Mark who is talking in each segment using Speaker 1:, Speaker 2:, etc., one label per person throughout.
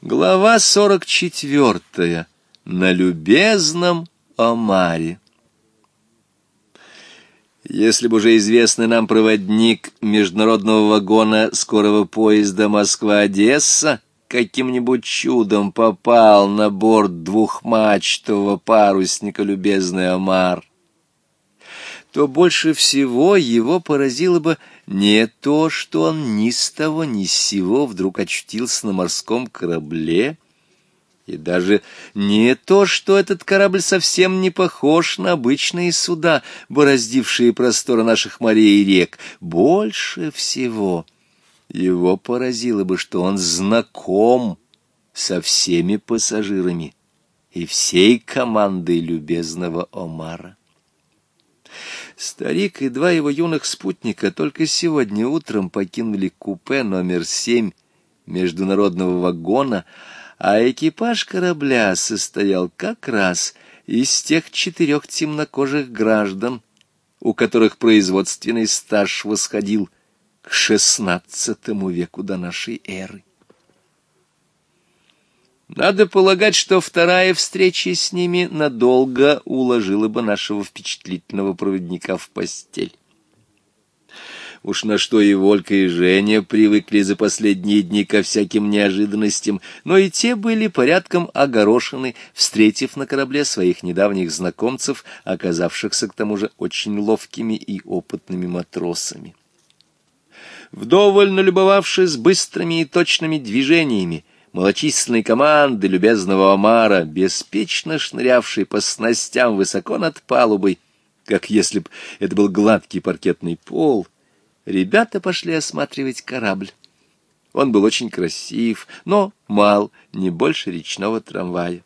Speaker 1: Глава 44. На любезном Омаре. Если бы уже известный нам проводник международного вагона скорого поезда Москва-Одесса каким-нибудь чудом попал на борт двухмачтового парусника любезный Омар, то больше всего его поразило бы не то, что он ни с того ни с сего вдруг очутился на морском корабле, и даже не то, что этот корабль совсем не похож на обычные суда, бороздившие просторы наших морей и рек. Больше всего его поразило бы, что он знаком со всеми пассажирами и всей командой любезного Омара. Старик и два его юных спутника только сегодня утром покинули купе номер семь международного вагона, а экипаж корабля состоял как раз из тех четырех темнокожих граждан, у которых производственный стаж восходил к шестнадцатому веку до нашей эры. Надо полагать, что вторая встреча с ними надолго уложила бы нашего впечатлительного проводника в постель. Уж на что и Волька, и Женя привыкли за последние дни ко всяким неожиданностям, но и те были порядком огорошены, встретив на корабле своих недавних знакомцев, оказавшихся к тому же очень ловкими и опытными матросами. Вдоволь налюбовавшись быстрыми и точными движениями, малочисленной команды любезного Омара, беспечно шнырявшей по снастям высоко над палубой, как если б это был гладкий паркетный пол, ребята пошли осматривать корабль. Он был очень красив, но мал, не больше речного трамвая.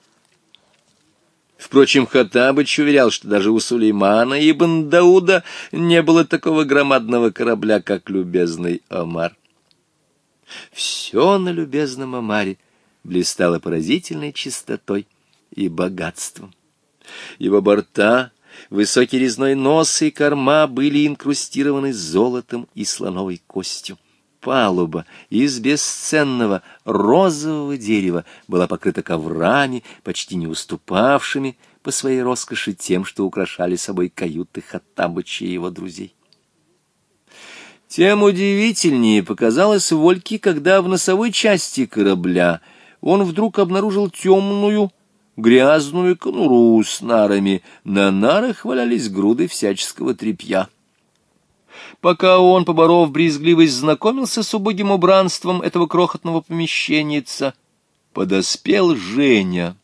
Speaker 1: Впрочем, Хаттабыч уверял, что даже у Сулеймана и Бандауда не было такого громадного корабля, как любезный Омар. Все на любезном Амаре блистало поразительной чистотой и богатством. Его борта, высокий резной нос и корма были инкрустированы золотом и слоновой костью. Палуба из бесценного розового дерева была покрыта коврами, почти не уступавшими по своей роскоши тем, что украшали собой каюты Хаттабыча и его друзей. Тем удивительнее показалось Вольке, когда в носовой части корабля он вдруг обнаружил темную, грязную конуру с нарами. На нарах валялись груды всяческого тряпья. Пока он, поборов брезгливость, знакомился с убогим убранством этого крохотного помещенница, подоспел Женя.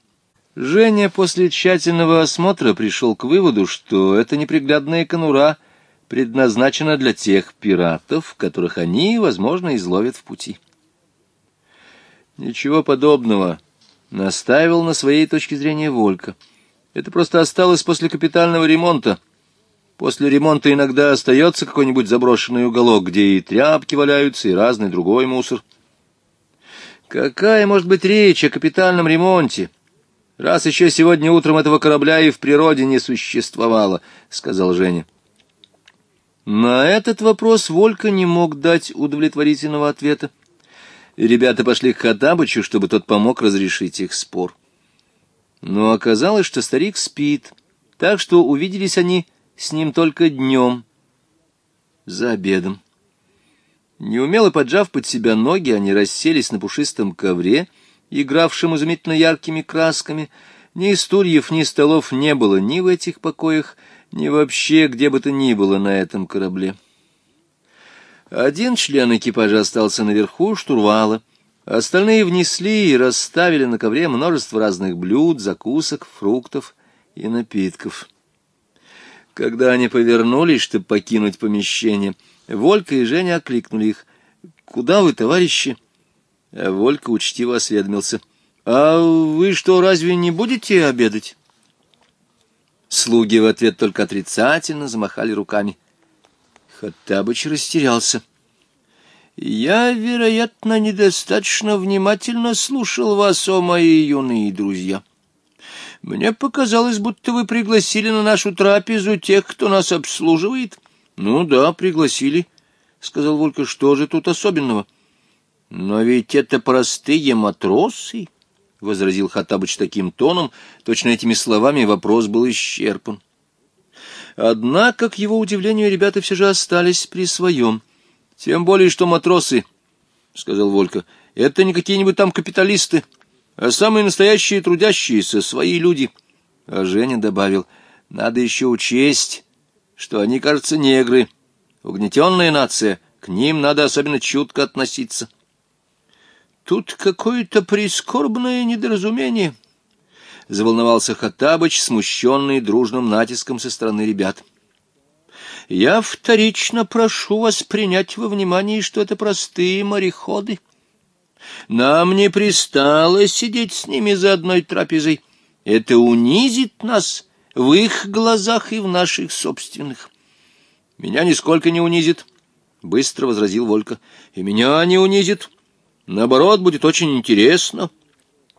Speaker 1: Женя после тщательного осмотра пришел к выводу, что эта неприглядная конура — предназначена для тех пиратов, которых они, возможно, изловят в пути. Ничего подобного настаивал на своей точке зрения Волька. Это просто осталось после капитального ремонта. После ремонта иногда остается какой-нибудь заброшенный уголок, где и тряпки валяются, и разный другой мусор. Какая может быть речь о капитальном ремонте? Раз еще сегодня утром этого корабля и в природе не существовало, — сказал Женя. На этот вопрос Волька не мог дать удовлетворительного ответа. Ребята пошли к Хатабычу, чтобы тот помог разрешить их спор. Но оказалось, что старик спит, так что увиделись они с ним только днем, за обедом. Неумело поджав под себя ноги, они расселись на пушистом ковре, игравшем изумительно яркими красками. Ни стульев, ни столов не было ни в этих покоях, ни вообще где бы то ни было на этом корабле. Один член экипажа остался наверху штурвала, остальные внесли и расставили на ковре множество разных блюд, закусок, фруктов и напитков. Когда они повернулись, чтобы покинуть помещение, Волька и Женя окликнули их. «Куда вы, товарищи?» а Волька учтиво осведомился. «А вы что, разве не будете обедать?» Слуги в ответ только отрицательно замахали руками. Хаттабыч растерялся. «Я, вероятно, недостаточно внимательно слушал вас, о мои юные друзья. Мне показалось, будто вы пригласили на нашу трапезу тех, кто нас обслуживает». «Ну да, пригласили», — сказал Волька. «Что же тут особенного?» «Но ведь это простые матросы». — возразил Хаттабыч таким тоном, точно этими словами вопрос был исчерпан. Однако, к его удивлению, ребята все же остались при своем. «Тем более, что матросы», — сказал Волька, — «это не какие-нибудь там капиталисты, а самые настоящие трудящиеся, свои люди». А Женя добавил, «Надо еще учесть, что они, кажется, негры, угнетенная нация, к ним надо особенно чутко относиться». Тут какое-то прискорбное недоразумение. Заволновался Хаттабыч, смущенный дружным натиском со стороны ребят. Я вторично прошу вас принять во внимание, что это простые мореходы. Нам не пристало сидеть с ними за одной трапезой. Это унизит нас в их глазах и в наших собственных. Меня нисколько не унизит, — быстро возразил Волька. И меня не унизит, — Наоборот, будет очень интересно,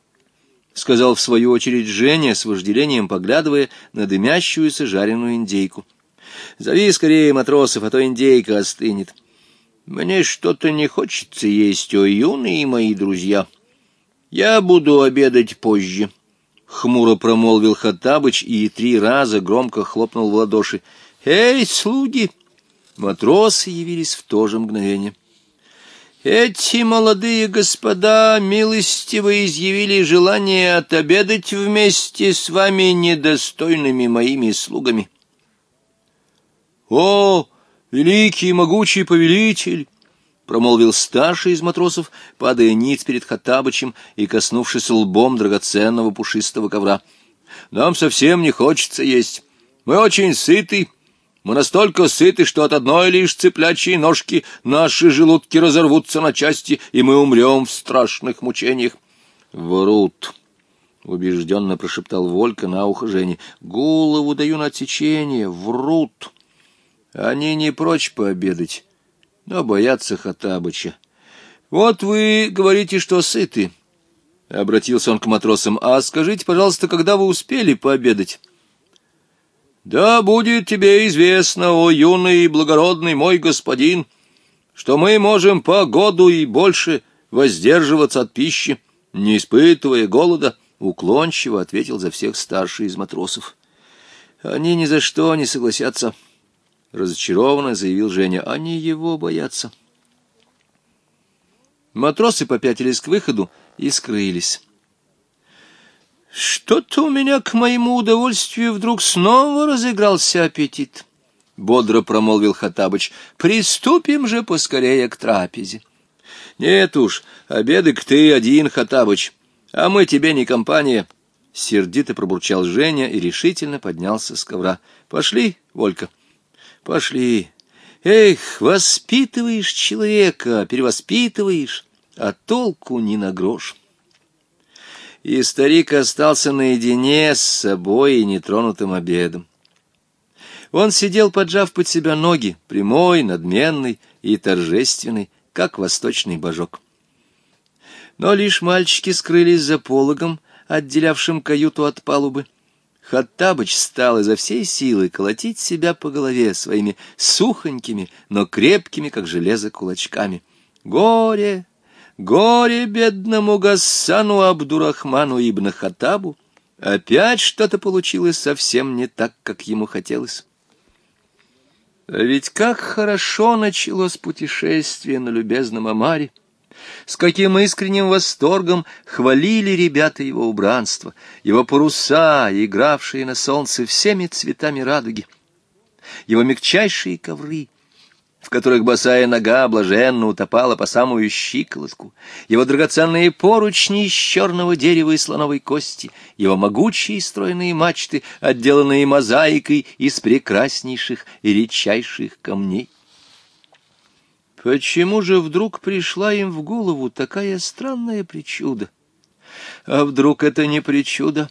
Speaker 1: — сказал в свою очередь Женя, с вожделением поглядывая на дымящуюся жареную индейку. — Зови скорее матросов, а то индейка остынет. — Мне что-то не хочется есть, о юные мои друзья. Я буду обедать позже, — хмуро промолвил Хаттабыч и три раза громко хлопнул в ладоши. — Эй, слуги! Матросы явились в то же мгновение. Эти молодые господа милостиво изъявили желание отобедать вместе с вами недостойными моими слугами. «О, великий и могучий повелитель!» — промолвил старший из матросов, падая ниц перед Хаттабычем и коснувшись лбом драгоценного пушистого ковра. «Нам совсем не хочется есть. Мы очень сыты» Мы настолько сыты, что от одной лишь цыплячьей ножки наши желудки разорвутся на части, и мы умрем в страшных мучениях. Врут. — убежденно прошептал Волька на ухо Жене. — Голову даю на отсечение, врут. Они не прочь пообедать, но боятся Хатабыча. — Вот вы говорите, что сыты, — обратился он к матросам. — А скажите, пожалуйста, когда вы успели пообедать? Да будет тебе известно, о юный и благородный мой господин, что мы можем по году и больше воздерживаться от пищи, не испытывая голода, — уклончиво ответил за всех старший из матросов. — Они ни за что не согласятся, — разочарованно заявил Женя. — Они его боятся. Матросы попятились к выходу и скрылись. Что-то у меня к моему удовольствию вдруг снова разыгрался аппетит. Бодро промолвил Хатабыч. Приступим же поскорее к трапезе. Нет уж, обедок ты один, Хатабыч, а мы тебе не компания. Сердито пробурчал Женя и решительно поднялся с ковра. Пошли, Волька. Пошли. Эх, воспитываешь человека, перевоспитываешь, а толку не на грош и старик остался наедине с собой и нетронутым обедом. Он сидел, поджав под себя ноги, прямой, надменный и торжественный, как восточный божок. Но лишь мальчики скрылись за пологом, отделявшим каюту от палубы. Хаттабыч стал изо всей силы колотить себя по голове своими сухонькими, но крепкими, как железо, кулачками. «Горе! Горе бедному гассану Абдурахману ибн Хатабу! Опять что-то получилось совсем не так, как ему хотелось. А ведь как хорошо началось путешествие на любезном Амаре! С каким искренним восторгом хвалили ребята его убранство, его паруса, игравшие на солнце всеми цветами радуги, его мягчайшие ковры — в которых босая нога блаженно утопала по самую щиколотку, его драгоценные поручни из черного дерева и слоновой кости, его могучие стройные мачты, отделанные мозаикой из прекраснейших и редчайших камней. Почему же вдруг пришла им в голову такая странная причуда? А вдруг это не причуда,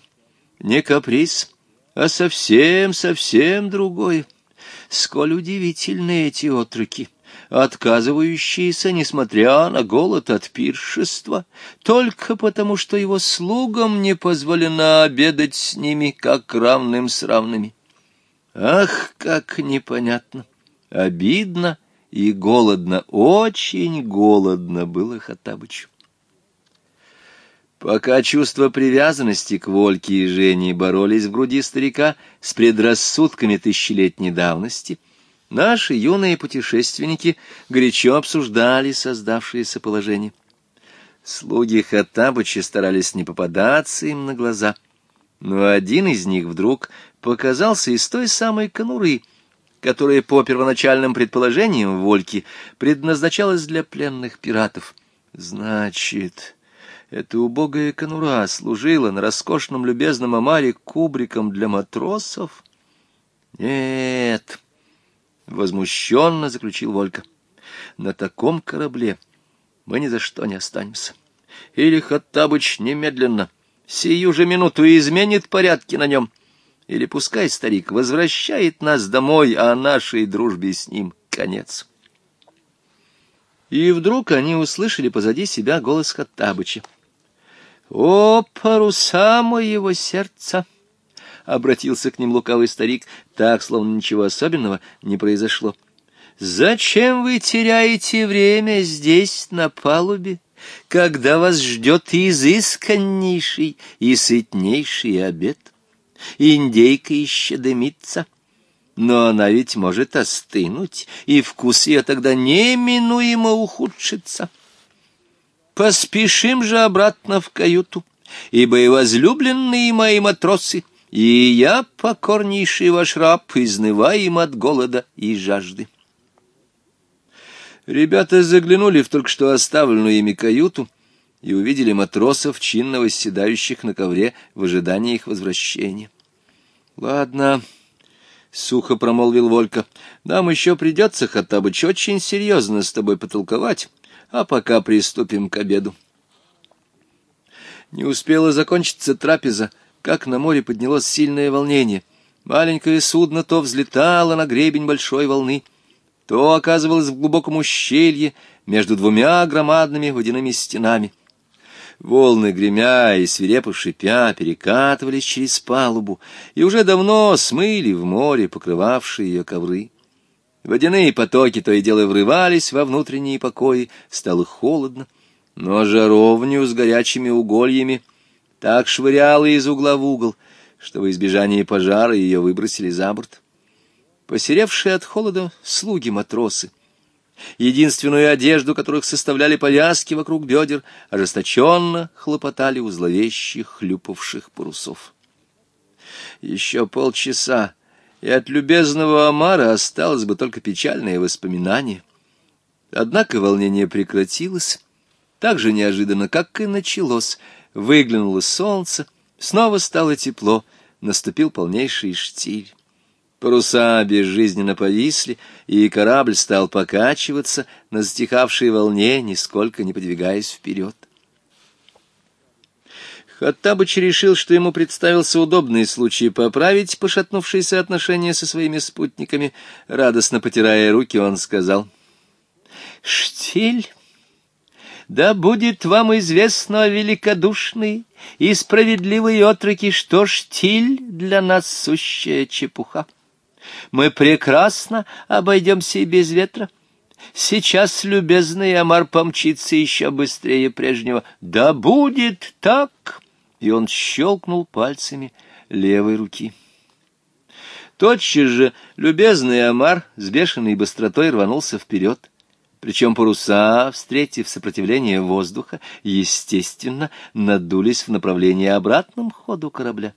Speaker 1: не каприз, а совсем-совсем другое? сколь удивительны эти отроки, отказывающиеся, несмотря на голод от пиршества, только потому, что его слугам не позволено обедать с ними, как равным с равными. Ах, как непонятно, обидно и голодно, очень голодно было Хаттабычу. Пока чувства привязанности к Вольке и Жене боролись в груди старика с предрассудками тысячелетней давности, наши юные путешественники горячо обсуждали создавшееся положение. Слуги Хаттабыча старались не попадаться им на глаза, но один из них вдруг показался из той самой конуры, которая по первоначальным предположениям Вольки предназначалась для пленных пиратов. Значит... Эта убогая конура служила на роскошном любезном омаре кубриком для матросов? Нет, — возмущенно заключил Волька, — на таком корабле мы ни за что не останемся. Или Хаттабыч немедленно, сию же минуту изменит порядки на нем, или пускай старик возвращает нас домой, а нашей дружбе с ним конец. И вдруг они услышали позади себя голос Хаттабыча. О «Опору самого сердца!» — обратился к ним лукавый старик, так, словно ничего особенного не произошло. «Зачем вы теряете время здесь, на палубе, когда вас ждет изысканнейший и сытнейший обед? Индейка еще дымится». Но она ведь может остынуть, и вкус ее тогда неминуемо ухудшится. Поспешим же обратно в каюту, ибо и возлюбленные мои матросы, и я, покорнейший ваш раб, изнываем от голода и жажды. Ребята заглянули в только что оставленную ими каюту и увидели матросов, чинно восседающих на ковре в ожидании их возвращения. — Ладно, — сухо промолвил Волька, — нам еще придется, Хаттабыч, очень серьезно с тобой потолковать а пока приступим к обеду. Не успела закончиться трапеза, как на море поднялось сильное волнение. Маленькое судно то взлетало на гребень большой волны, то оказывалось в глубоком ущелье между двумя громадными водяными стенами. Волны, гремя и свирепо шипя, перекатывались через палубу и уже давно смыли в море покрывавшие ее ковры. Водяные потоки то и дело врывались во внутренние покои, стало холодно, но жаровню с горячими угольями так швыряло из угла в угол, что в избежание пожара ее выбросили за борт. Посеревшие от холода слуги-матросы, единственную одежду которых составляли повязки вокруг бедер, ожесточенно хлопотали у зловещих хлюпавших парусов. Еще полчаса и от любезного Амара осталось бы только печальное воспоминание. Однако волнение прекратилось, так же неожиданно, как и началось. Выглянуло солнце, снова стало тепло, наступил полнейший штиль. Паруса безжизненно повисли, и корабль стал покачиваться на затихавшей волне, нисколько не подвигаясь вперед. Хаттабыч решил, что ему представился удобный случай поправить пошатнувшиеся отношения со своими спутниками. Радостно потирая руки, он сказал. — Штиль, да будет вам известно великодушный, и справедливый отроки, что штиль для нас сущая чепуха. Мы прекрасно обойдемся и без ветра. Сейчас любезный Амар помчится еще быстрее прежнего. Да будет так! и он щелкнул пальцами левой руки. Тотчас же любезный Амар с бешеной быстротой рванулся вперед. Причем паруса, встретив сопротивление воздуха, естественно, надулись в направлении обратном ходу корабля.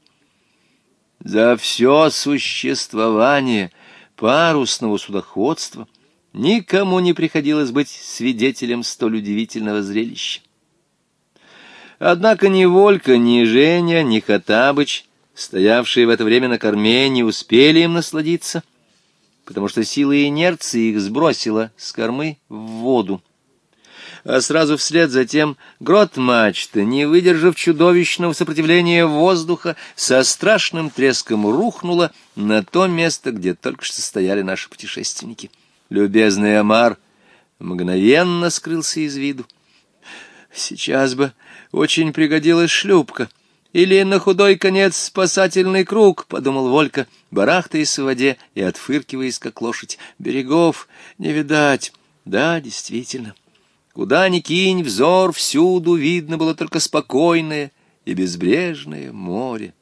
Speaker 1: За все существование парусного судоходства никому не приходилось быть свидетелем столь удивительного зрелища. Однако ни Волька, ни Женя, ни Хатабыч, стоявшие в это время на корме, не успели им насладиться, потому что сила инерции их сбросила с кормы в воду. А сразу вслед за тем грот мачты, не выдержав чудовищного сопротивления воздуха, со страшным треском рухнула на то место, где только что стояли наши путешественники. Любезный Амар мгновенно скрылся из виду. «Сейчас бы очень пригодилась шлюпка. Или на худой конец спасательный круг, — подумал Волька, барахтаясь в воде и отфыркиваясь, как лошадь. Берегов не видать. Да, действительно. Куда ни кинь, взор всюду видно было только спокойное и безбрежное море.